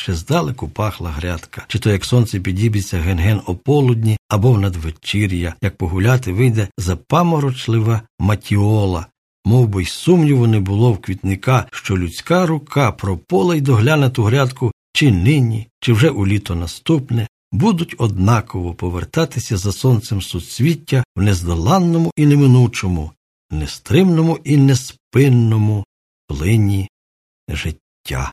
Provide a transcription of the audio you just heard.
ще здалеку пахла грядка, чи то як сонце підіб'ється ген-ген ополудні або в надвечір'я, як погуляти вийде запаморочлива матіола, Мов би й сумніву не було в квітника, що людська рука пропола й догляне ту грядку чи нині, чи вже у літо наступне, будуть однаково повертатися за сонцем суцвіття в нездоланному і неминучому, нестримному і неспинному плині життя.